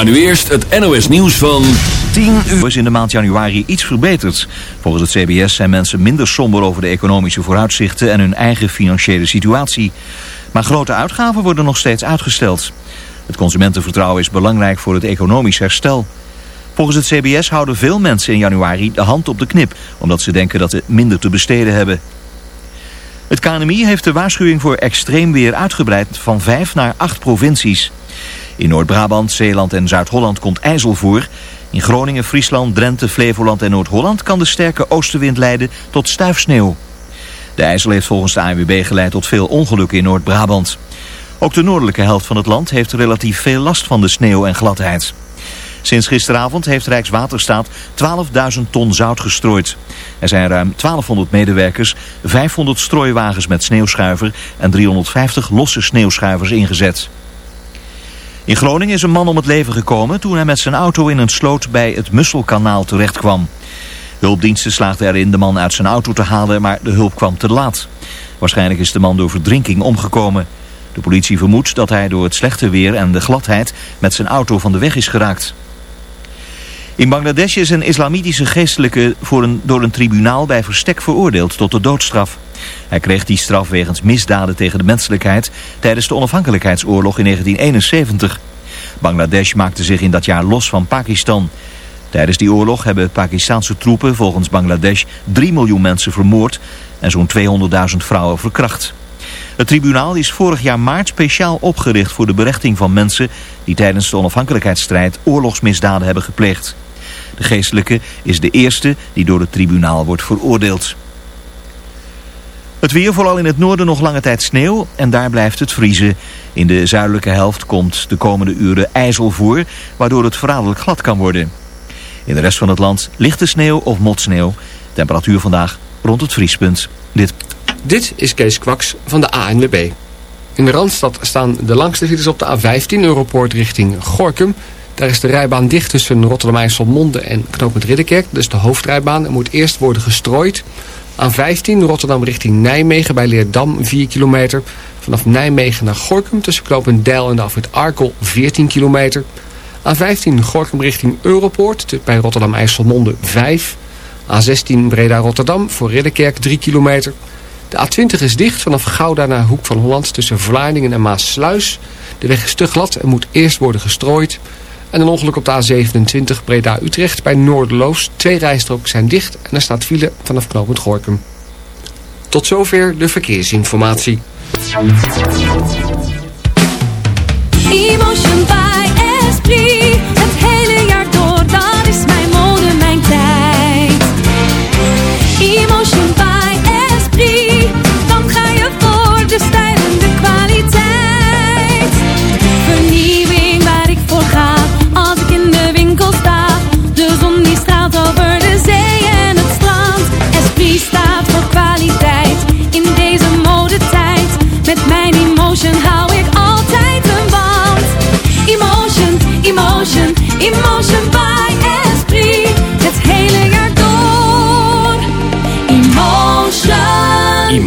Maar nu eerst het NOS nieuws van 10 uur is in de maand januari iets verbeterd. Volgens het CBS zijn mensen minder somber over de economische vooruitzichten en hun eigen financiële situatie. Maar grote uitgaven worden nog steeds uitgesteld. Het consumentenvertrouwen is belangrijk voor het economisch herstel. Volgens het CBS houden veel mensen in januari de hand op de knip... omdat ze denken dat ze minder te besteden hebben. Het KNMI heeft de waarschuwing voor extreem weer uitgebreid van vijf naar acht provincies. In Noord-Brabant, Zeeland en Zuid-Holland komt ijzel voor. In Groningen, Friesland, Drenthe, Flevoland en Noord-Holland kan de sterke oostenwind leiden tot stuifsneeuw. De ijzel heeft volgens de ANWB geleid tot veel ongelukken in Noord-Brabant. Ook de noordelijke helft van het land heeft relatief veel last van de sneeuw en gladheid. Sinds gisteravond heeft Rijkswaterstaat 12.000 ton zout gestrooid. Er zijn ruim 1200 medewerkers, 500 strooiwagens met sneeuwschuiver en 350 losse sneeuwschuivers ingezet. In Groningen is een man om het leven gekomen toen hij met zijn auto in een sloot bij het Musselkanaal terechtkwam. Hulpdiensten slaagden erin de man uit zijn auto te halen, maar de hulp kwam te laat. Waarschijnlijk is de man door verdrinking omgekomen. De politie vermoedt dat hij door het slechte weer en de gladheid met zijn auto van de weg is geraakt. In Bangladesh is een islamitische geestelijke voor een, door een tribunaal bij verstek veroordeeld tot de doodstraf. Hij kreeg die straf wegens misdaden tegen de menselijkheid tijdens de onafhankelijkheidsoorlog in 1971. Bangladesh maakte zich in dat jaar los van Pakistan. Tijdens die oorlog hebben Pakistanse troepen volgens Bangladesh 3 miljoen mensen vermoord en zo'n 200.000 vrouwen verkracht. Het tribunaal is vorig jaar maart speciaal opgericht voor de berechting van mensen die tijdens de onafhankelijkheidsstrijd oorlogsmisdaden hebben gepleegd. De geestelijke is de eerste die door het tribunaal wordt veroordeeld. Het weer, vooral in het noorden nog lange tijd sneeuw en daar blijft het vriezen. In de zuidelijke helft komt de komende uren ijzel voor, waardoor het verraderlijk glad kan worden. In de rest van het land lichte sneeuw of motsneeuw. Temperatuur vandaag rond het vriespunt. Dit. Dit is Kees Kwaks van de ANWB. In de Randstad staan de langste files op de A15 Europoort richting Gorkum. Daar is de rijbaan dicht tussen Rotterdam-IJsselmonde en knooppunt Ridderkerk. Dus de hoofdrijbaan moet eerst worden gestrooid. A15 Rotterdam richting Nijmegen bij Leerdam 4 kilometer. Vanaf Nijmegen naar Gorkum tussen knooppunt Deil en de afrit Arkel 14 kilometer. A15 Gorkum richting Europoort bij Rotterdam-IJsselmonde 5. A16 Breda-Rotterdam voor Ridderkerk 3 kilometer. De A20 is dicht vanaf Gouda naar Hoek van Holland tussen Vlaardingen en Maasluis. De weg is te glad en moet eerst worden gestrooid. En een ongeluk op de A27 Breda-Utrecht bij Noorderloos. Twee rijstroken zijn dicht en er staat file vanaf knooppunt Gorkum. Tot zover de verkeersinformatie. Emotion by.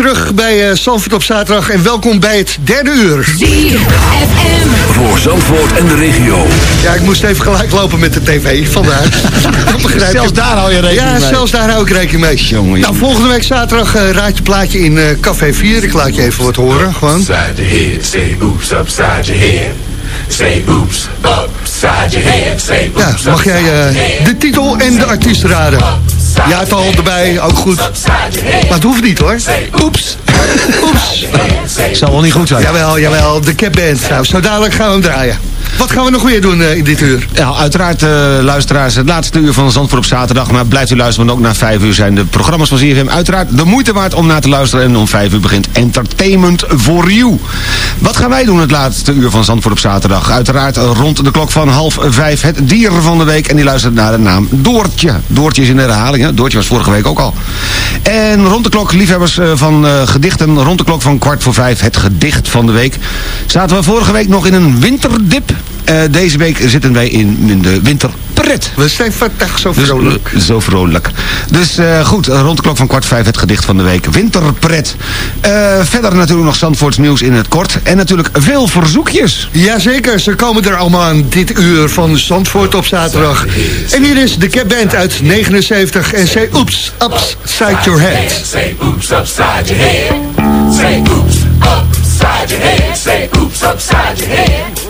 Terug bij uh, Zandvoort op zaterdag en welkom bij het derde uur. Voor Zandvoort en de regio. Ja, ik moest even gelijk lopen met de tv, je. Zelfs daar hou je rekening ja, mee. zelfs daar hou ik rekening mee. Jongen, Nou, volgende week zaterdag eh, raad je plaatje in eh, Café 4. Ik laat je even wat horen, gewoon. Upside your head, say oops upside your head. Say oops upside your head. Say Ja, mag jij eh, de titel en de artiest raden? Ja, het al erbij, ook goed. Maar het hoeft niet hoor. Oeps. Oeps. Zal wel niet goed zijn. Jawel, jawel, de Cap Band. Nou, zo dadelijk gaan we hem draaien. Wat gaan we nog weer doen eh, in dit uur? Ja, uiteraard, eh, luisteraars, het laatste uur van Zandvoort op zaterdag. Maar blijft u luisteren, want ook na vijf uur zijn de programma's van ZFM uiteraard de moeite waard om naar te luisteren. En om vijf uur begint Entertainment for You. Wat gaan wij doen het laatste uur van Zandvoort op zaterdag? Uiteraard eh, rond de klok van half vijf het dier van de week. En die luistert naar de naam Doortje. Doortje is in de herhaling, hè? Doortje was vorige week ook al. En rond de klok, liefhebbers van gedichten, rond de klok van kwart voor vijf het gedicht van de week. Zaten we vorige week nog in een winterdip. Eh, deze week zitten wij in, in de winterpret. We zijn vandaag zo Dus, vrolijk. eh, zo vrolijk. Dus eh, goed, rond de klok van kwart vijf het gedicht van de week. Winterpret. Eh, verder natuurlijk nog Zandvoorts nieuws in het kort. En natuurlijk veel verzoekjes. Jazeker, ze komen er allemaal aan dit uur van Zandvoort op zaterdag. En hier is de Cap Band uit 79 en say oops, upside your head. Say oops upside your head. Say oops upside your head. Say oops upside your head.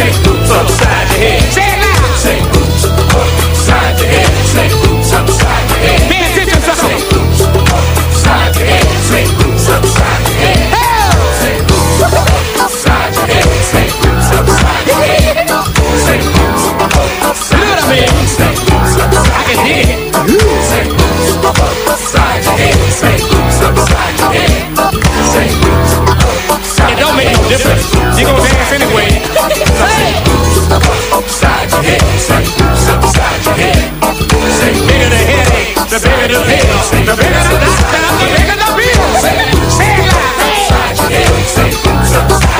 head. Say hoops upside your head. Say it loud. Say hoops upside your head. Say hoops upside your head. Pay attention, sucker. Say hoops upside your head. Your head. Upside your head. Your head. I can dig it. Your your head. Make no difference. You gonna dance anyway. Say, upside your head. Say upside your head. Say Bigger the headache, the bigger the pill, the bigger the doctor, the bigger the bill. Say loud. upside your head. Say upside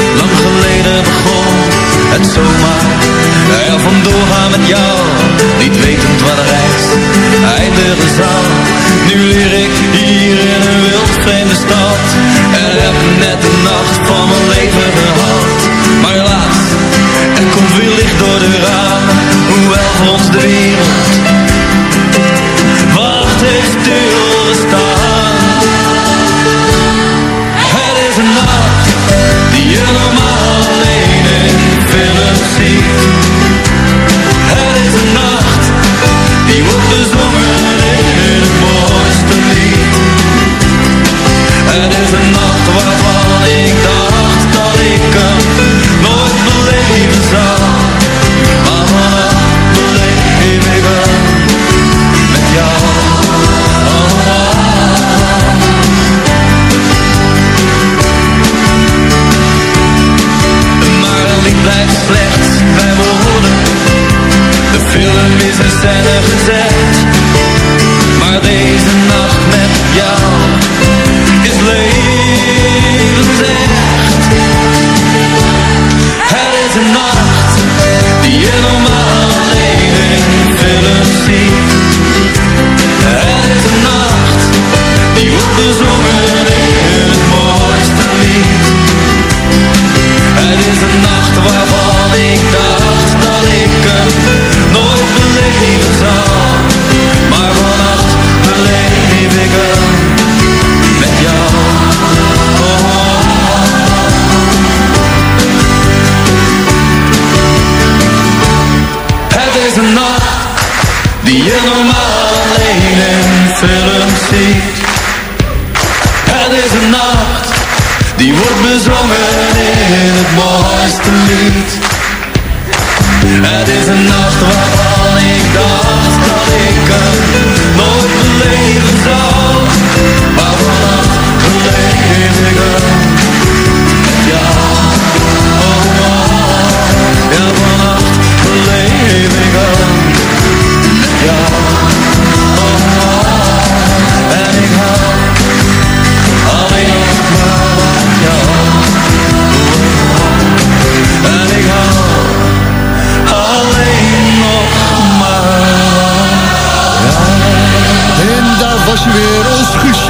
Het zomaar er vandoor gaan met jou, niet wetend waar de reis eindigen zou. Nu leer ik hier in een wild vreemde stad en heb net de nacht van mijn leven gehad. Maar helaas, er komt weer licht door de ramen, hoewel voor ons de wereld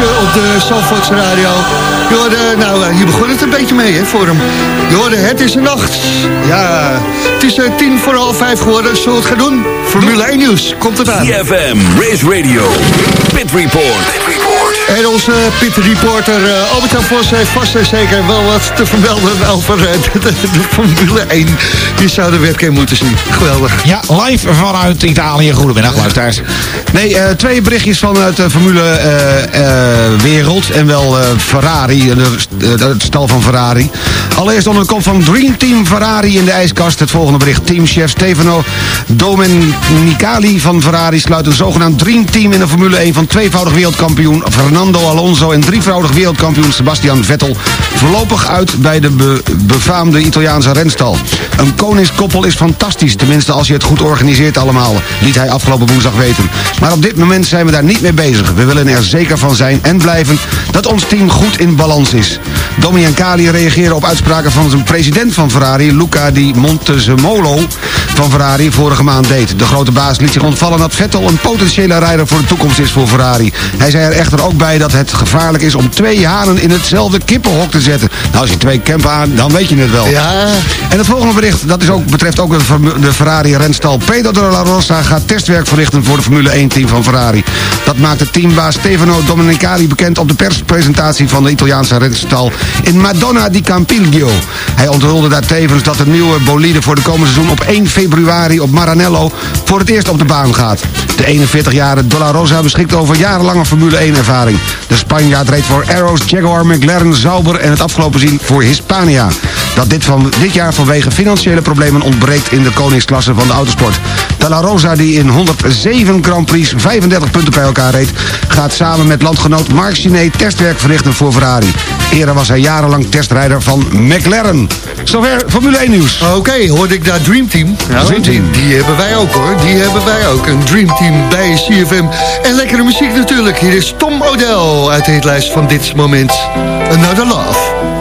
op de Zandvoorts Radio. Je hoorde, nou, eh, hier begon het een beetje mee hè, voor hem. Je hoorde, het is een nacht. Ja, het is eh, tien voor half vijf geworden. Zullen we het gaan doen? Formule 1 nieuws, komt het aan. CFM, Race Radio, Pit Report. En onze pit reporter uh, Albert-Jan Vos heeft vast en zeker wel wat te vermelden over eh, de, Formule 1. Die zou de webcam moeten zien. Geweldig. Ja, live vanuit Italië. Goedemiddag, luisteraars. Nee, eh, twee berichtjes vanuit de Formule eh, eh, wereld. En wel eh, Ferrari, het stal van Ferrari. Allereerst onder de kop van Dream Team Ferrari in de ijskast. Het volgende bericht. Teamchef Stefano Domenicali van Ferrari sluit een zogenaamd Dream Team in de Formule 1 van tweevoudig wereldkampioen Fernando Fernando Alonso en drievoudig wereldkampioen Sebastian Vettel voorlopig uit bij de be- befaamde Italiaanse renstal. Een koningskoppel is fantastisch, tenminste als je het goed organiseert allemaal, liet hij afgelopen woensdag weten. Maar op dit moment zijn we daar niet mee bezig. We willen er zeker van zijn en blijven dat ons team goed in balans is. Dominicali reageerde op uitspraken van zijn president van Ferrari, Luca Di Montezemolo, van Ferrari vorige maand deed. De grote baas liet zich ontvallen dat Vettel een potentiële rijder voor de toekomst is voor Ferrari. Hij zei er echter ook bij dat het gevaarlijk is om twee hanen in hetzelfde kippenhok te zetten. Nou, als je twee kempen aan, dan weet je het wel. Ja. En het volgende bericht, dat is ook, betreft ook de Ferrari-renstal. Pedro de la Rosa gaat testwerk verrichten voor de Formule 1-team van Ferrari. Dat maakte teambaas Stefano Domenicali bekend op de perspresentatie van de Italiaanse renstal in Madonna di Campiglio. Hij onthulde daar tevens dat de nieuwe bolide voor de komende seizoen op 1 februari op Maranello voor het eerst op de baan gaat. De 41-jarige De La Rosa beschikt over jarenlange Formule 1-ervaring. De Spanjaard reed voor Arrows, Jaguar, McLaren, Sauber en het afgelopen zien voor Hispania. Dat dit, van, dit jaar vanwege financiële problemen ontbreekt in de koningsklasse van de autosport. De La Rosa, die in 107 Grand Prix 35 punten bij elkaar reed... gaat samen met landgenoot Marc Chinet testwerk verrichten voor Ferrari. Eerder was hij jarenlang testrijder van McLaren. Zover Formule 1 nieuws. Oké, hoorde ik daar Dream Team? Ja, Dream Team. Die hebben wij ook hoor, die hebben wij ook. Een Dream Team bij CFM. En lekkere muziek natuurlijk. Hier is Tom O'Dell uit de hitlijst van dit moment. Another Love.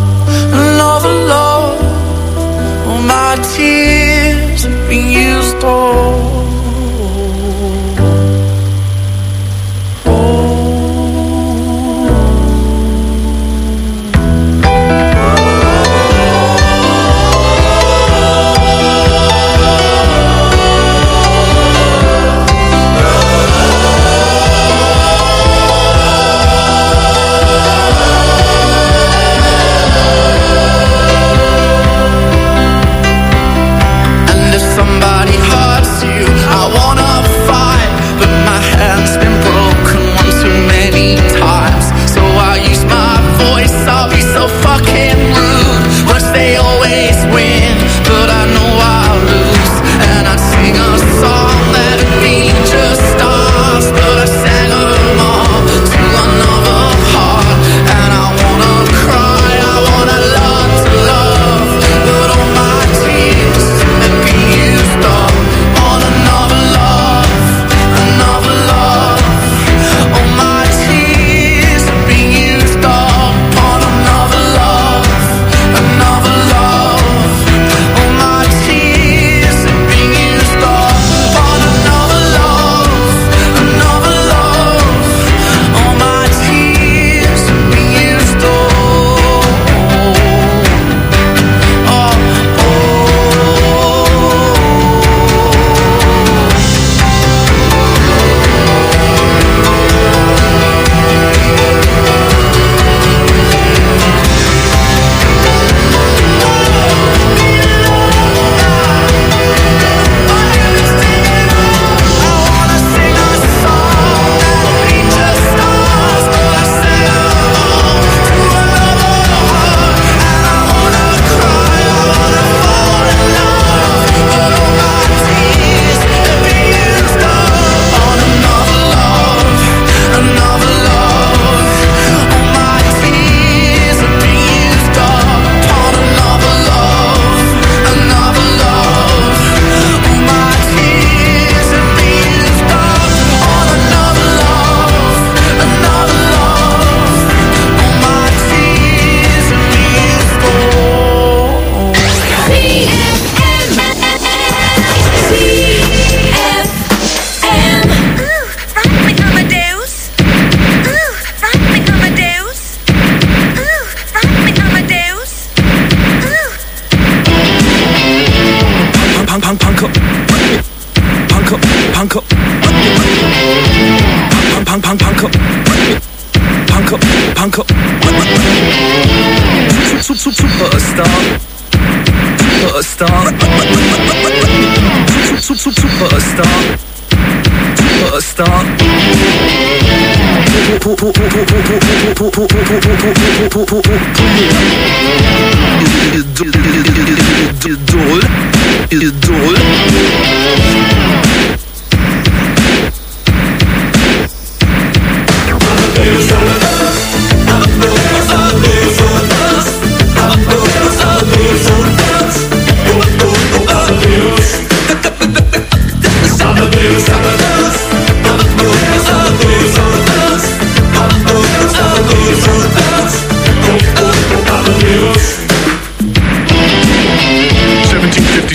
tears have been used stole drôle, il est drôle.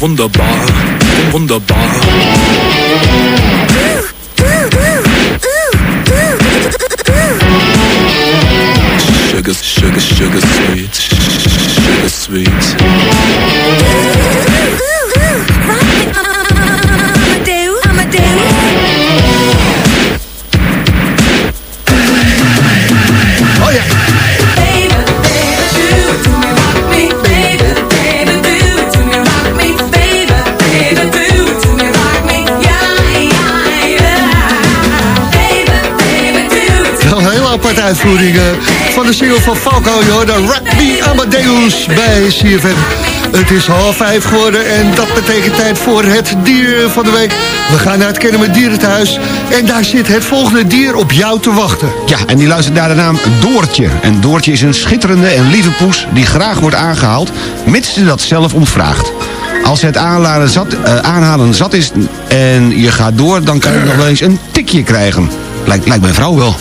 Wunderbar. wunderbar. Sugar, sugar, sugar sweet, sugar sweet. Uitvoering van de single van Falco. Je hoorde Rugby Amadeus bij CFM. Het is half vijf geworden en dat betekent tijd voor het dier van de week. We gaan naar het Kennen met Dierenthuis. En daar zit het volgende dier op jou te wachten. Ja, en die luistert naar de naam Doortje. En Doortje is een schitterende en lieve poes die graag wordt aangehaald, mits ze dat zelf omvraagt. Als het aanhalen zat, eh, aanhalen zat is en je gaat door, dan kan je nog wel eens een tikje krijgen. Lijkt, lijkt mijn vrouw wel.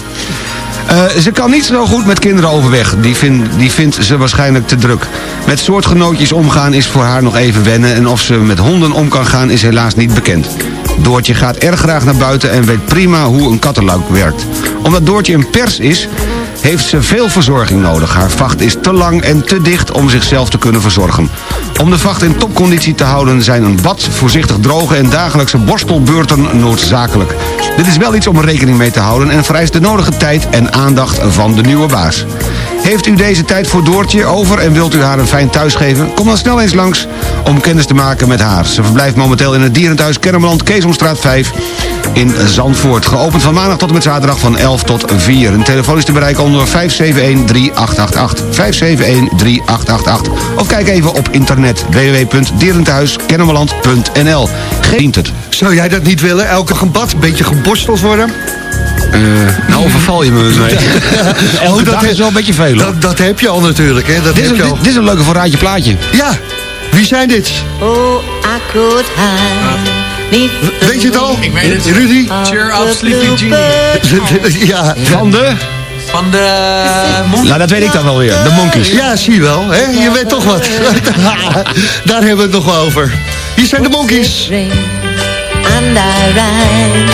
Eh, ze kan niet zo goed met kinderen overweg. Die, vind, die vindt ze waarschijnlijk te druk. Met soortgenootjes omgaan is voor haar nog even wennen... en of ze met honden om kan gaan is helaas niet bekend. Doortje gaat erg graag naar buiten en weet prima hoe een kattenluik werkt. Omdat Doortje een pers is, heeft ze veel verzorging nodig. Haar vacht is te lang en te dicht om zichzelf te kunnen verzorgen. Om de vacht in topconditie te houden zijn een bad, voorzichtig drogen en dagelijkse borstelbeurten noodzakelijk. Dit is wel iets om rekening mee te houden en vereist de nodige tijd en aandacht van de nieuwe baas. Heeft u deze tijd voor Doortje over en wilt u haar een fijn thuis geven? Kom dan snel eens langs om kennis te maken met haar. Ze verblijft momenteel in het dierenthuis Kermeland, Keesomstraat 5 in Zandvoort. Geopend van maandag tot en met zaterdag van 11 tot 4. Een telefoon is te bereiken onder 571-3888. 571-3888. Of kijk even op internet www.dierenthuiskennemerland.nl. Geent het. Zou jij dat niet willen? Elke gebad, een beetje geborsteld worden? Eh, nou overval je me mee. Elke dat is wel een beetje veel. Dat, dat heb je al natuurlijk, hè? Dat Dit is, heb een, je dit, al. dit is een leuke voorraadje plaatje. Ja, wie zijn dit? Oh, I could hide. Weet je het al? Ik weet het. Rudy? Cheer up, Sleepy Genie. ja. Van de... Van de Nou, dat weet ik dan wel weer. De Monkeys. Ja, zie je wel. Hè? Je weet toch wat. Daar hebben we het nog wel over. Hier zijn de monkeys. And I rise,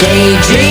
daydream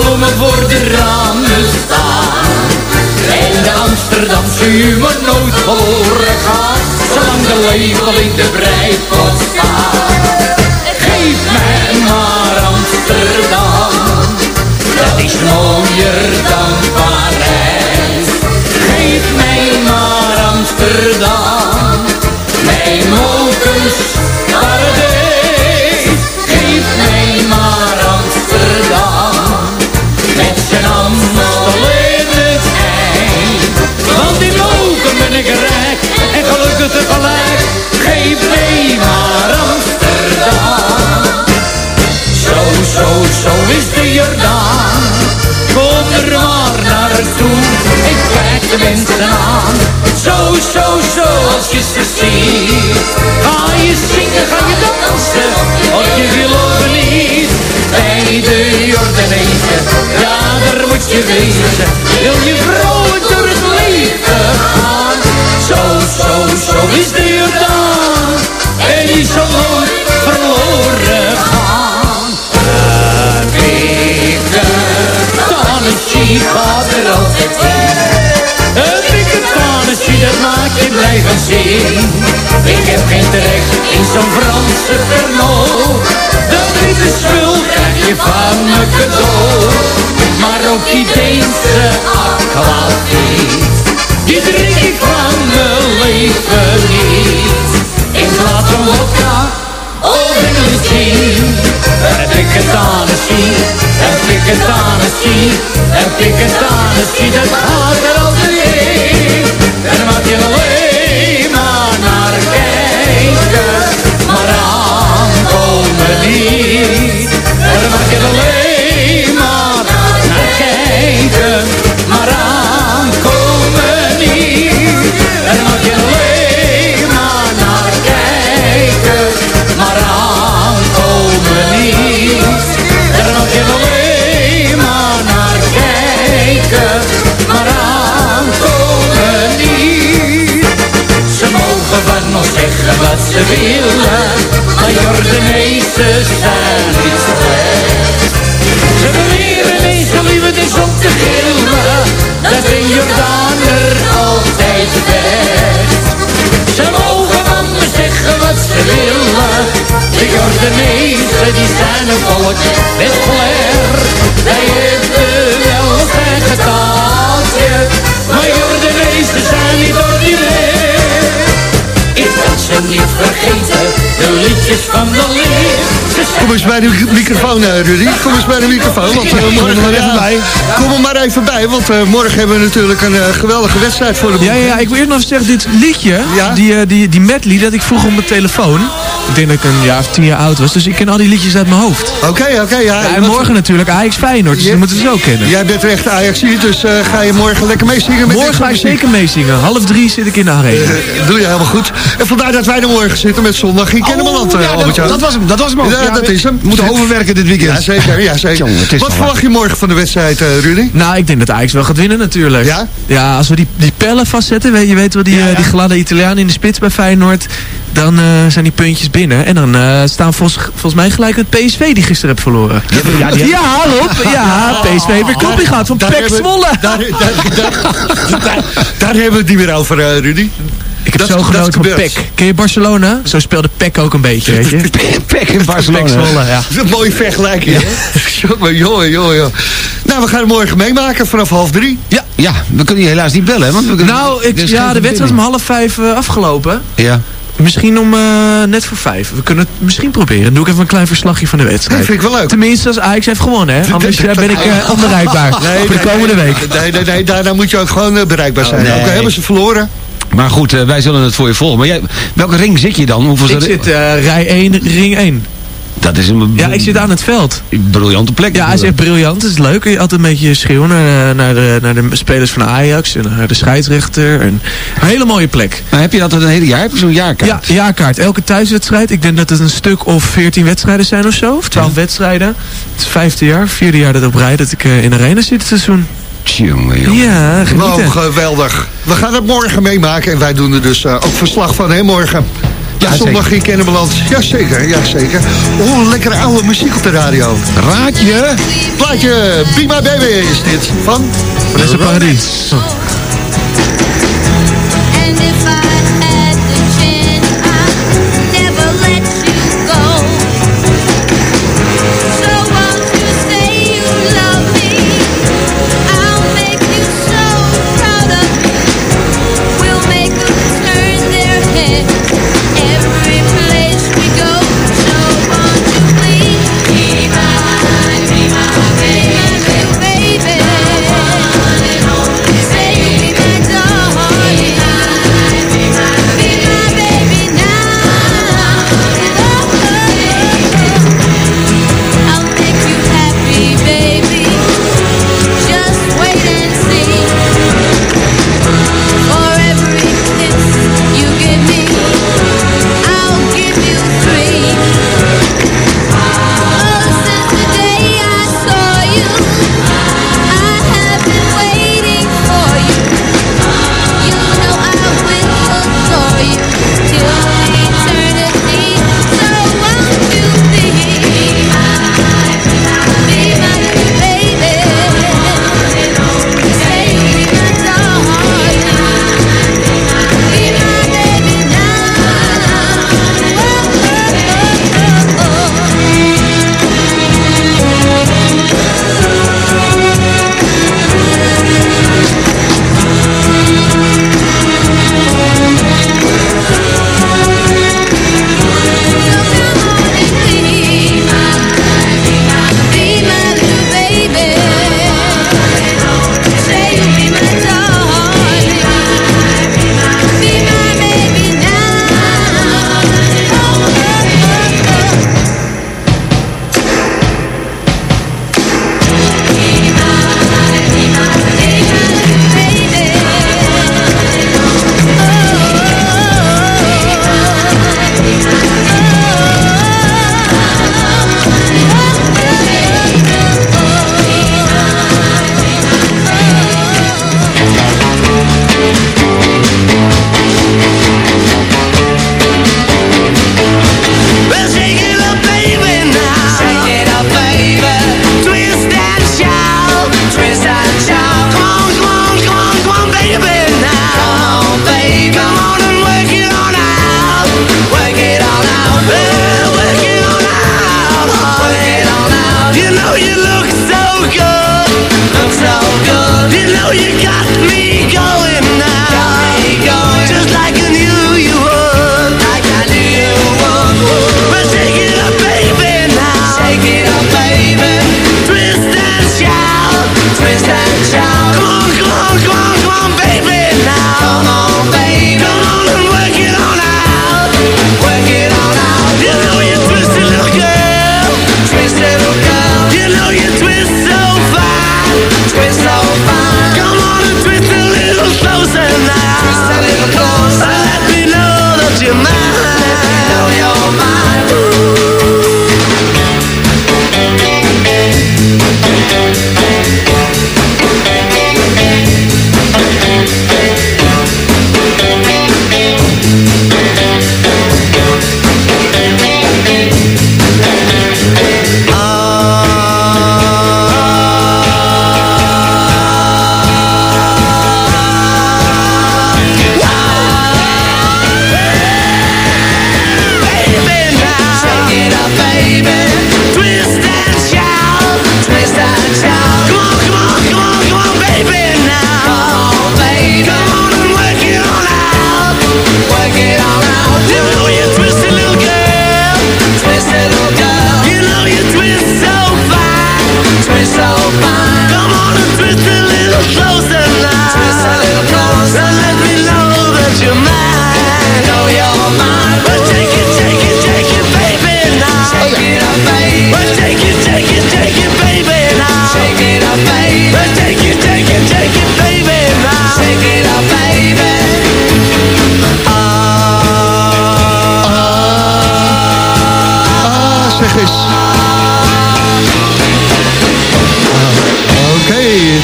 bloemen voor de ramen staan. En de Amsterdamse humor nooit verloren gaat, zolang de lepel in de breipot staat. Geef mij maar Amsterdam, dat is mooier dan Parijs. Geef mij maar Amsterdam, de Jordaan. Kom er maar naartoe. Ik kijk de mensen aan. Zo, zo, zo als je ze ziet. Ga je zingen, ga je dansen. Of je wil of niet. Bij de Jordanezen, ja daar moet je wezen. Wil je vrolijk door het leven gaan. Zo, zo, zo is de Jordaan. En die zal nooit verloren gaat er altijd in. Een dikke tannesje, dat maakt je blijven zien. Ik heb geen terecht in zo'n Franse Pernod. Dat witte spul krijg je van me cadeau. Maar ook die Deense aquavit, die drink ik van mijn leven niet. In plaats van vodka English gin, heb ik het Tennessee, heb ik het Tennessee, dat gaat er altijd in. Kom eens bij de microfoon, eh, Rudy. Kom eens bij de microfoon. Want, eh, morgen, er maar even bij. Kom er maar even bij, want eh, morgen hebben we natuurlijk een eh, geweldige wedstrijd voor de Ja, ja, ja, ik wil eerst nog zeggen, dit liedje, die, die, die medley, dat ik vroeg op mijn telefoon. Ik denk dat ik een jaar of tien jaar oud was, dus ik ken al die liedjes uit mijn hoofd. Oké, oké, ja. Ja, en morgen natuurlijk Ajax Feyenoord, dus Je- moeten ze ook kennen. Jij bent echt Ajax dus eh, ga je morgen lekker meezingen met Morgen ga ik zeker meezingen. Half drie zit ik in de arena. Eh, doe je helemaal goed. En vandaar dat wij er morgen zitten met zondag in Kennemerland, eh, ja, dat- dat was hem, dat was hem ook. Ja, dat is hem. moeten overwerken dit weekend. Ja, zeker. Ja, zeker. Jongen, Wat verwacht je morgen van de wedstrijd, eh, Rudy? Nou, ik denk dat Ajax wel gaat winnen natuurlijk. Ja? Ja, als we die, die pellen vastzetten, weet je weet wel, die, die gladde Italiaan in de spits bij Feyenoord. Dan eh, zijn die puntjes binnen. En dan eh, staan volgens, volgens mij gelijk met PSV die gisteren heb verloren. Ja, die- Rob. Ja, PSV weer kopie gehad van Pek Zwolle. Daar, daar, daar, daar, daar hebben we het niet meer over, eh, Rudy. Ik heb Dat- zo dat genoten van. Pek. Ken je Barcelona? Zo speelde Pek ook een beetje, weet je. Pek in Barcelona. Pek Zwolle, ja. Dat is een mooie vergelijking, hè? Jongen, jongen, jongen, jongen. Nou, we gaan het morgen meemaken vanaf half drie. Ja, ja, we kunnen je helaas niet bellen. hè, Want we kunnen, Nou, ik, ja, de wedstrijd is om half vijf afgelopen. Ja. Misschien om eh, net voor vijf. We kunnen het misschien proberen. Dan doe ik even een klein verslagje van de wedstrijd. Dat vind ik wel leuk. Tenminste, als Ajax heeft gewonnen, hè. Anders eh, ben ik eh, onbereikbaar voor de komende nee, week. Nee, nee, nee, daarna moet je ook gewoon bereikbaar zijn. nee. Ook al hebben ze verloren. Maar goed, wij zullen het voor je volgen. Maar jij, welke ring zit je dan? Hoeveel Ik zit eh, rij 1, ring 1. Dat is een... Ja, ik zit aan het veld. Briljante plek. Ja, hij is echt briljant. Het is leuk. Je altijd een beetje schreeuwen naar, naar, de, naar de spelers van Ajax en naar de scheidsrechter. En een hele mooie plek. Maar heb je dat een hele jaar? Heb je zo'n jaarkaart? Ja, jaarkaart. Elke thuiswedstrijd. Ik denk dat het een stuk of 14 wedstrijden zijn of zo. Of 12 wedstrijden. Het is het vijfde jaar, vierde jaar dat op rij dat ik eh, in de arena zit het seizoen. Tjonge, jonge. Ja, geweldig. We gaan het morgen meemaken en wij doen er dus eh, ook verslag van, hè, morgen. Ja, zondag in Kennemerland. Jazeker, jazeker. Oh, lekkere oude muziek op de radio. Raadje. Plaatje, Be My Baby is dit. Van Vanessa Paradis.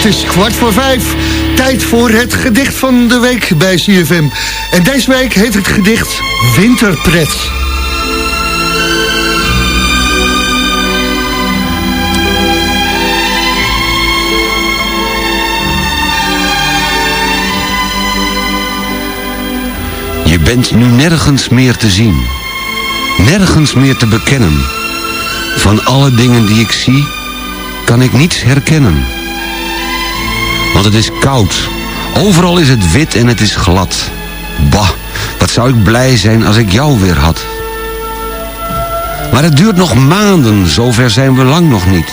Is kwart voor vijf. Tijd voor het gedicht van de week bij CFM. En deze week heet het gedicht Winterpret. Je bent nu nergens meer te zien. Nergens meer te bekennen. Van alle dingen die ik zie, kan ik niets herkennen. Want het is koud. Overal is het wit en het is glad. Bah, wat zou ik blij zijn als ik jou weer had. Maar het duurt nog maanden, zover zijn we lang nog niet.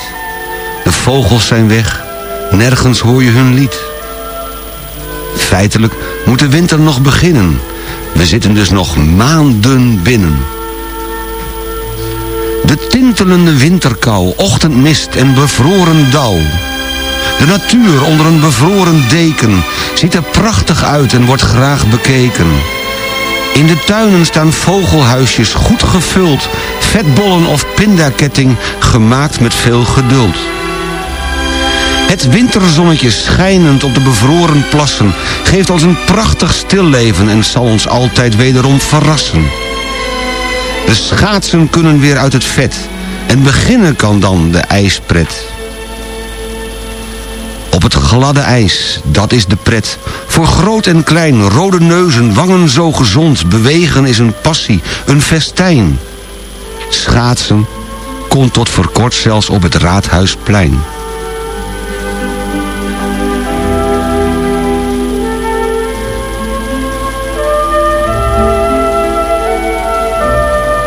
De vogels zijn weg, nergens hoor je hun lied. Feitelijk moet de winter nog beginnen. We zitten dus nog maanden binnen. De tintelende winterkou, ochtendmist en bevroren dauw. De natuur onder een bevroren deken ziet er prachtig uit en wordt graag bekeken. In de tuinen staan vogelhuisjes goed gevuld, vetbollen of pindaketting gemaakt met veel geduld. Het winterzonnetje schijnend op de bevroren plassen geeft ons een prachtig stilleven en zal ons altijd wederom verrassen. De schaatsen kunnen weer uit het vet en beginnen kan dan de ijspret. Gladde ijs, dat is de pret. Voor groot en klein, rode neuzen, wangen zo gezond. Bewegen is een passie, een festijn. Schaatsen kon tot voor kort zelfs op het Raadhuisplein.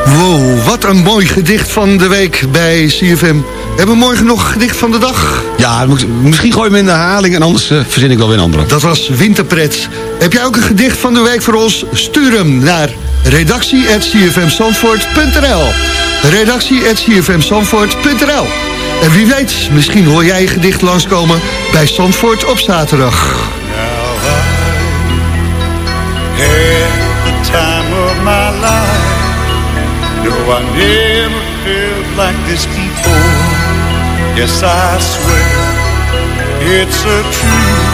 Wow, wat een mooi gedicht van de week bij CFM. Hebben we morgen nog een gedicht van de dag? Ja, misschien gooi je hem in de herhaling en anders uh, verzin ik wel weer een andere. Dat was Winterpret. Heb jij ook een gedicht van de week voor ons? Stuur hem naar redactie.cfmzandvoort.nl redactie.cfmzandvoort.nl En wie weet, misschien hoor jij je gedicht langskomen bij Zandvoort op zaterdag. had the time of my life. No, I Yes, I swear it's a truth,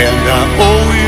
and I owe it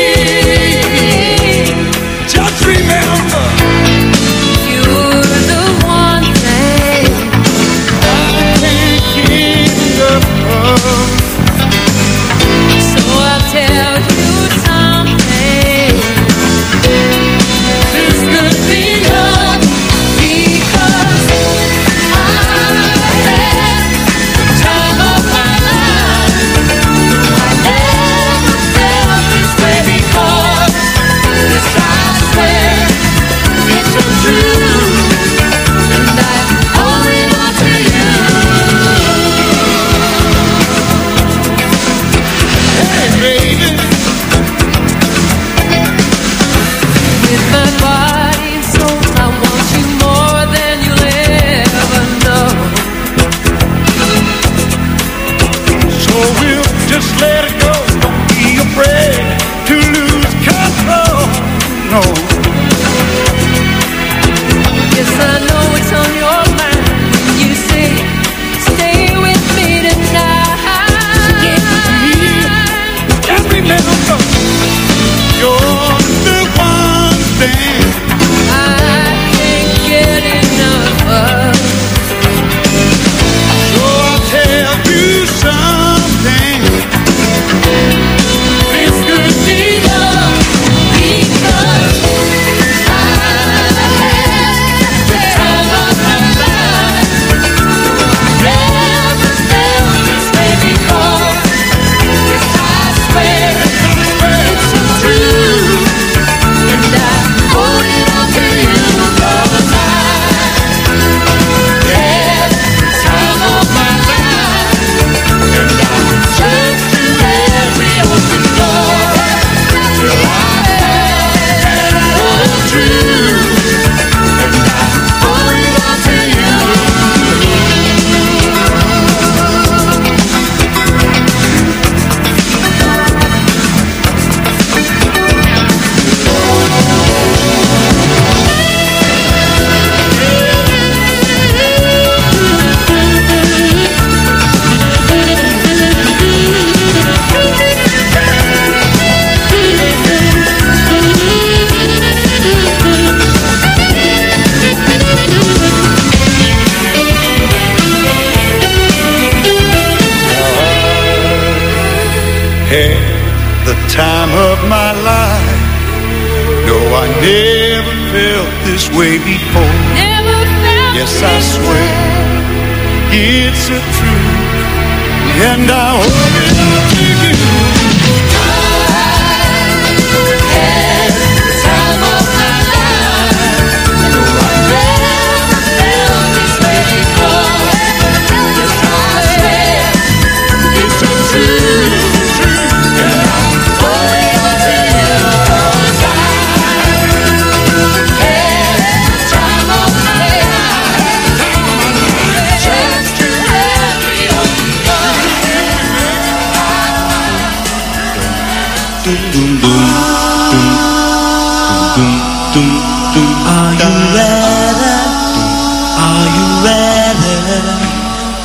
It's a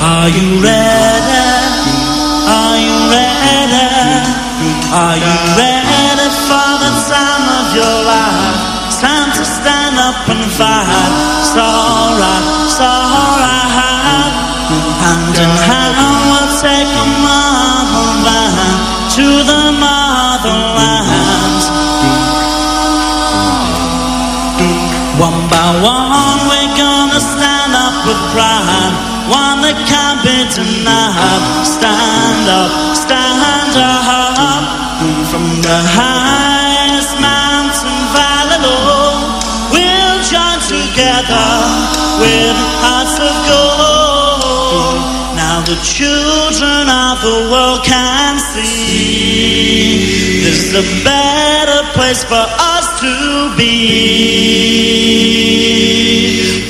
Are you ready? Are you ready? Are you ready for the time of your life? It's time to stand up and fight. It's alright, it's alright. Hand in hand we'll take a motherland to the motherland. One by one denied Stand up, stand up. From the highest mountain valley low We'll join together with hearts of gold. Now the children of the world can see There's a better place for us to be.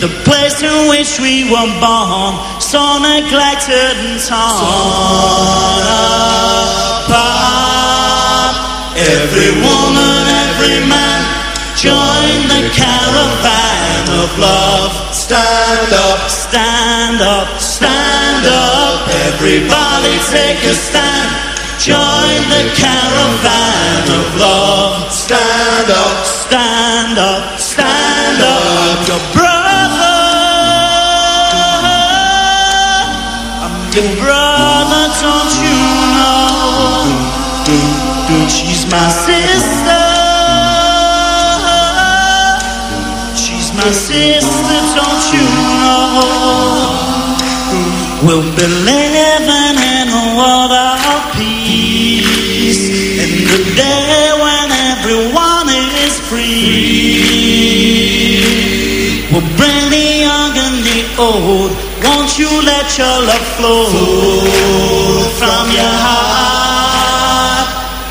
The place in which we were born So neglected and torn Every woman, every man Join the caravan of love. Stand up, stand up, stand up. Everybody take a stand. Join the caravan of love. Stand up, stand up, my sister. She's my sister, don't you know? We'll be living in a world of peace. In the day when everyone is free. We'll bring the young and the old. Won't you let your love flow from your heart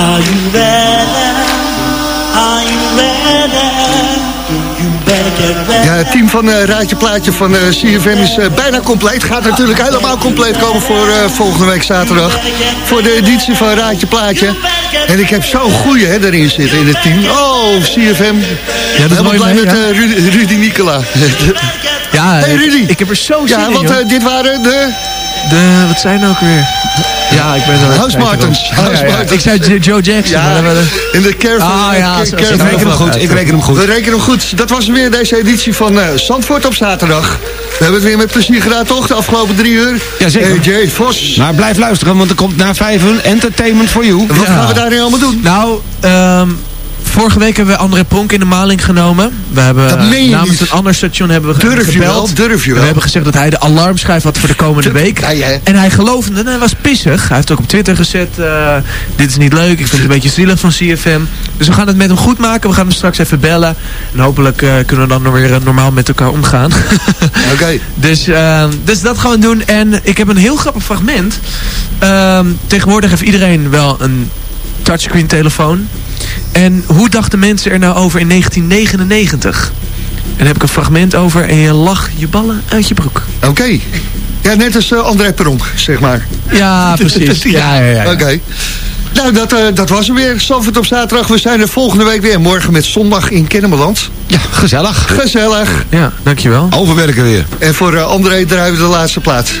Are you ready? Are you ready? You better get ready Ja, het team van eh, Raadje Plaatje van eh, CFM is eh, bijna compleet. Gaat natuurlijk helemaal compleet komen voor eh, volgende week zaterdag. Voor de editie van Raadje Plaatje. En ik heb zo'n goeie hè, erin zitten in het team. Oh, CFM. Ja, dat is mooi blij mee, met ja. eh, Rudy, Rudy Nicola. Ja, hey, ik- Rudy. ik heb er zo zin Ja, in, want dit waren de... De, wat zijn nou ook weer? Ja, ik ben zo... House Martens. Oh, ja, ja. Ik zei Jo- Joe Jackson. Ja, in de caravan. Ah, ja, ik reken hem goed, ik reken hem goed. We rekenen hem goed. Dat was weer deze editie van eh Zandvoort op zaterdag. We hebben het weer met plezier gedaan, toch? De afgelopen drie uur. Jazeker. Jay Vos. Maar blijf luisteren, want er komt na vijf uur Entertainment for You. Wat gaan we daar nu allemaal doen? Nou, ehm, vorige week hebben we André Pronk in de maling genomen. We hebben Dat meen je namens niet. een ander station hebben we Durf je gebeld. wel, durf je wel. We hebben gezegd dat hij de alarmschijf had voor de komende week. En hij geloofde en hij was pissig. Hij heeft ook op Twitter gezet, eh, dit is niet leuk, ik vind het een beetje zielig van CFM. Dus we gaan het met hem goed maken. We gaan hem straks even bellen. En hopelijk eh, kunnen we dan nog weer eh, normaal met elkaar omgaan. Oké. Dus, eh, dus dat gaan we doen. En ik heb een heel grappig fragment. Ehm, tegenwoordig heeft iedereen wel een touchscreen telefoon. En hoe dachten mensen er nou over in 1999? En daar heb ik een fragment over en je lach je ballen uit je broek. Oké. Ja, net als eh, André Peronk, zeg maar. Ja, precies. Ja, ja, ja, ja. Oké. Nou, dat, eh, dat was hem weer. Zandvoort op zaterdag. We zijn er volgende week weer. Morgen met zondag in Kennemerland. Ja, gezellig. Gezellig. Ja, dankjewel. Overwerken weer. En voor eh, André draaien we de laatste plaats.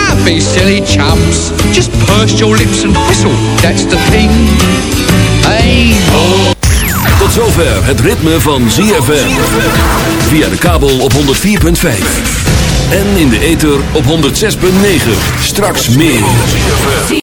be silly chumps. Just purse your lips and whistle, that's the thing. Hey. Tot zover het ritme van ZFM. Via de kabel op 104.5. En in de ether op 106.9. Straks meer.